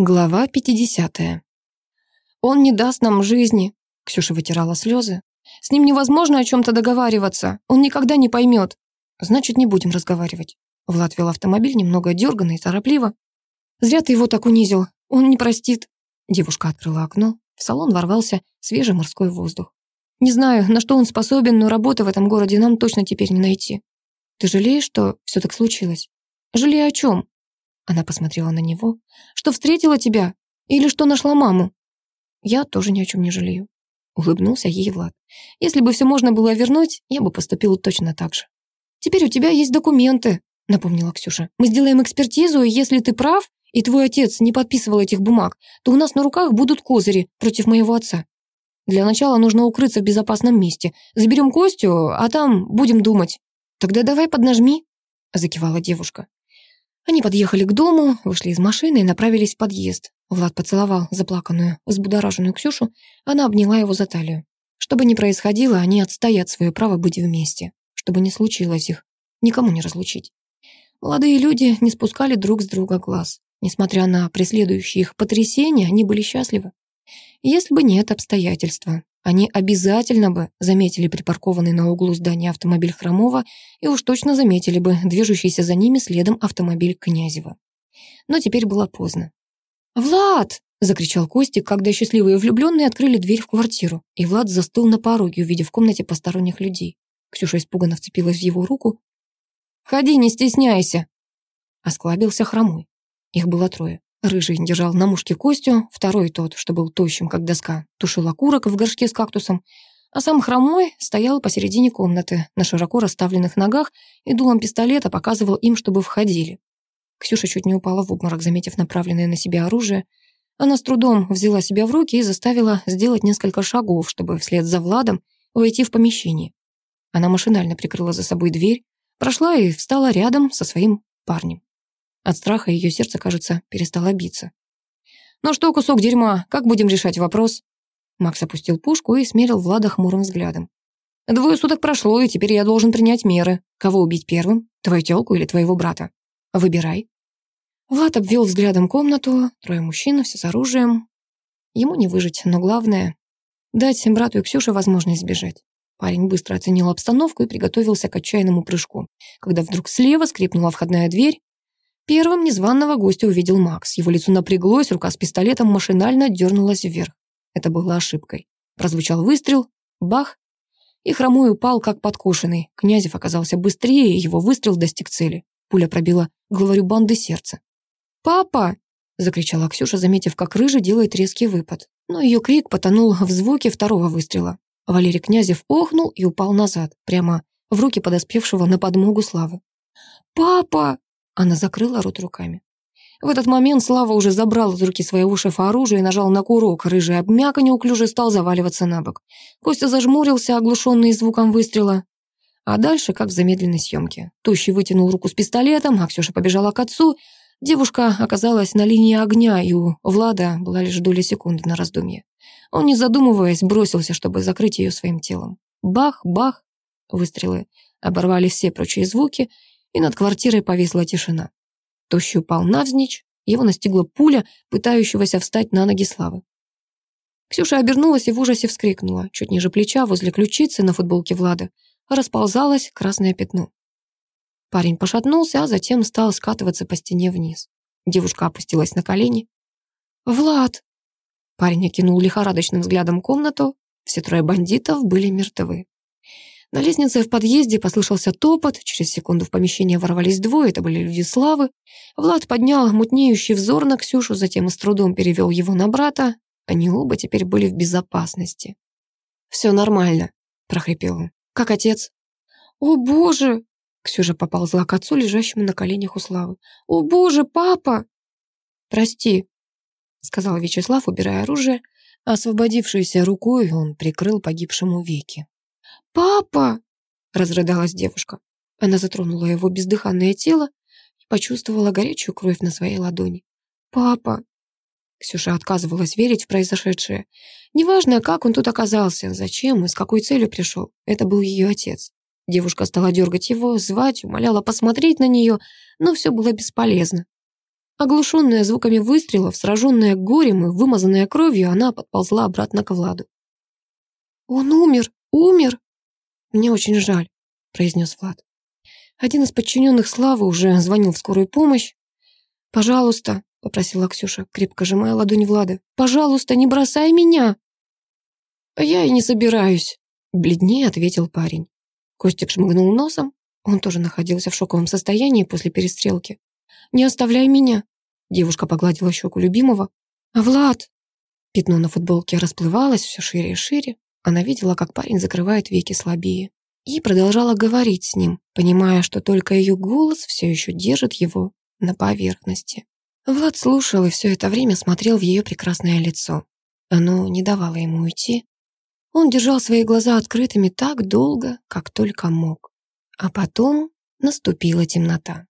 Глава 50. «Он не даст нам жизни», — Ксюша вытирала слезы. «С ним невозможно о чем-то договариваться. Он никогда не поймет». «Значит, не будем разговаривать». Влад вел автомобиль немного дерганно и торопливо. «Зря ты его так унизил. Он не простит». Девушка открыла окно. В салон ворвался свежий морской воздух. «Не знаю, на что он способен, но работы в этом городе нам точно теперь не найти. Ты жалеешь, что все так случилось?» «Жалею о чем?» Она посмотрела на него. «Что встретила тебя? Или что нашла маму?» «Я тоже ни о чем не жалею», — улыбнулся ей Влад. «Если бы все можно было вернуть, я бы поступила точно так же». «Теперь у тебя есть документы», — напомнила Ксюша. «Мы сделаем экспертизу, и если ты прав, и твой отец не подписывал этих бумаг, то у нас на руках будут козыри против моего отца. Для начала нужно укрыться в безопасном месте. Заберем Костю, а там будем думать». «Тогда давай поднажми», — закивала девушка. Они подъехали к дому, вышли из машины и направились в подъезд. Влад поцеловал заплаканную, взбудораженную Ксюшу, она обняла его за талию. Что бы ни происходило, они отстоят свое право быть вместе, чтобы не случилось их, никому не разлучить. Молодые люди не спускали друг с друга глаз. Несмотря на преследующие их потрясения, они были счастливы. Если бы не это обстоятельство, они обязательно бы заметили припаркованный на углу здания автомобиль Хромова и уж точно заметили бы движущийся за ними следом автомобиль Князева. Но теперь было поздно. «Влад!» — закричал Костик, когда счастливые влюбленные открыли дверь в квартиру, и Влад застыл на пороге, увидев в комнате посторонних людей. Ксюша испуганно вцепилась в его руку. «Ходи, не стесняйся!» Осклабился хромой. Их было трое. Рыжий держал на мушке Костю, второй тот, что был тощим, как доска, тушил окурок в горшке с кактусом, а сам хромой стоял посередине комнаты, на широко расставленных ногах и дулом пистолета показывал им, чтобы входили. Ксюша чуть не упала в обморок, заметив направленное на себя оружие. Она с трудом взяла себя в руки и заставила сделать несколько шагов, чтобы вслед за Владом войти в помещение. Она машинально прикрыла за собой дверь, прошла и встала рядом со своим парнем. От страха ее сердце, кажется, перестало биться. «Ну что, кусок дерьма, как будем решать вопрос?» Макс опустил пушку и смерил Влада хмурым взглядом. «Двое суток прошло, и теперь я должен принять меры. Кого убить первым? Твою тёлку или твоего брата? Выбирай». Влад обвел взглядом комнату, трое мужчин, все с оружием. Ему не выжить, но главное — дать брату и Ксюше возможность сбежать. Парень быстро оценил обстановку и приготовился к отчаянному прыжку, когда вдруг слева скрипнула входная дверь, Первым незваного гостя увидел Макс. Его лицо напряглось, рука с пистолетом машинально дернулась вверх. Это было ошибкой. Прозвучал выстрел, бах, и хромой упал, как подкошенный. Князев оказался быстрее, и его выстрел достиг цели. Пуля пробила главарю банды сердце. «Папа!» — закричала Ксюша, заметив, как рыжий делает резкий выпад. Но ее крик потонул в звуке второго выстрела. Валерий Князев охнул и упал назад, прямо в руки подоспевшего на подмогу Славы. «Папа!» Она закрыла рот руками. В этот момент Слава уже забрал из руки своего шефа оружие и нажал на курок. Рыжий обмяк и неуклюже стал заваливаться на бок. Костя зажмурился, оглушенный звуком выстрела. А дальше, как в замедленной съемке. Тощий вытянул руку с пистолетом, а Ксюша побежала к отцу. Девушка оказалась на линии огня, и у Влада была лишь доля секунды на раздумье. Он, не задумываясь, бросился, чтобы закрыть ее своим телом. Бах, бах, выстрелы оборвали все прочие звуки, и над квартирой повисла тишина. Тощий упал навзничь, его настигла пуля, пытающегося встать на ноги Славы. Ксюша обернулась и в ужасе вскрикнула. Чуть ниже плеча, возле ключицы на футболке Влада, расползалось красное пятно. Парень пошатнулся, а затем стал скатываться по стене вниз. Девушка опустилась на колени. «Влад!» Парень окинул лихорадочным взглядом комнату. Все трое бандитов были мертвы. На лестнице в подъезде послышался топот, через секунду в помещение ворвались двое, это были люди Славы. Влад поднял мутнеющий взор на Ксюшу, затем с трудом перевел его на брата. Они оба теперь были в безопасности. «Все нормально», — прохрипел он. «Как отец?» «О, боже!» Ксюша поползла к отцу, лежащему на коленях у Славы. «О, боже, папа!» «Прости», — сказал Вячеслав, убирая оружие. Освободившейся рукой он прикрыл погибшему веки. «Папа!» — разрыдалась девушка. Она затронула его бездыханное тело и почувствовала горячую кровь на своей ладони. «Папа!» Ксюша отказывалась верить в произошедшее. Неважно, как он тут оказался, зачем и с какой целью пришел. Это был ее отец. Девушка стала дергать его, звать, умоляла посмотреть на нее, но все было бесполезно. Оглушенная звуками выстрелов, сраженная горем и вымазанная кровью, она подползла обратно к Владу. «Он умер! Умер!» «Мне очень жаль», — произнес Влад. Один из подчиненных Славы уже звонил в скорую помощь. «Пожалуйста», — попросила Ксюша, крепко сжимая ладонь Влада. «Пожалуйста, не бросай меня!» «Я и не собираюсь», — бледнее ответил парень. Костик шмыгнул носом. Он тоже находился в шоковом состоянии после перестрелки. «Не оставляй меня!» Девушка погладила щеку любимого. «А Влад?» Пятно на футболке расплывалось все шире и шире. Она видела, как парень закрывает веки слабее. И продолжала говорить с ним, понимая, что только ее голос все еще держит его на поверхности. Влад слушал и все это время смотрел в ее прекрасное лицо. Оно не давало ему уйти. Он держал свои глаза открытыми так долго, как только мог. А потом наступила темнота.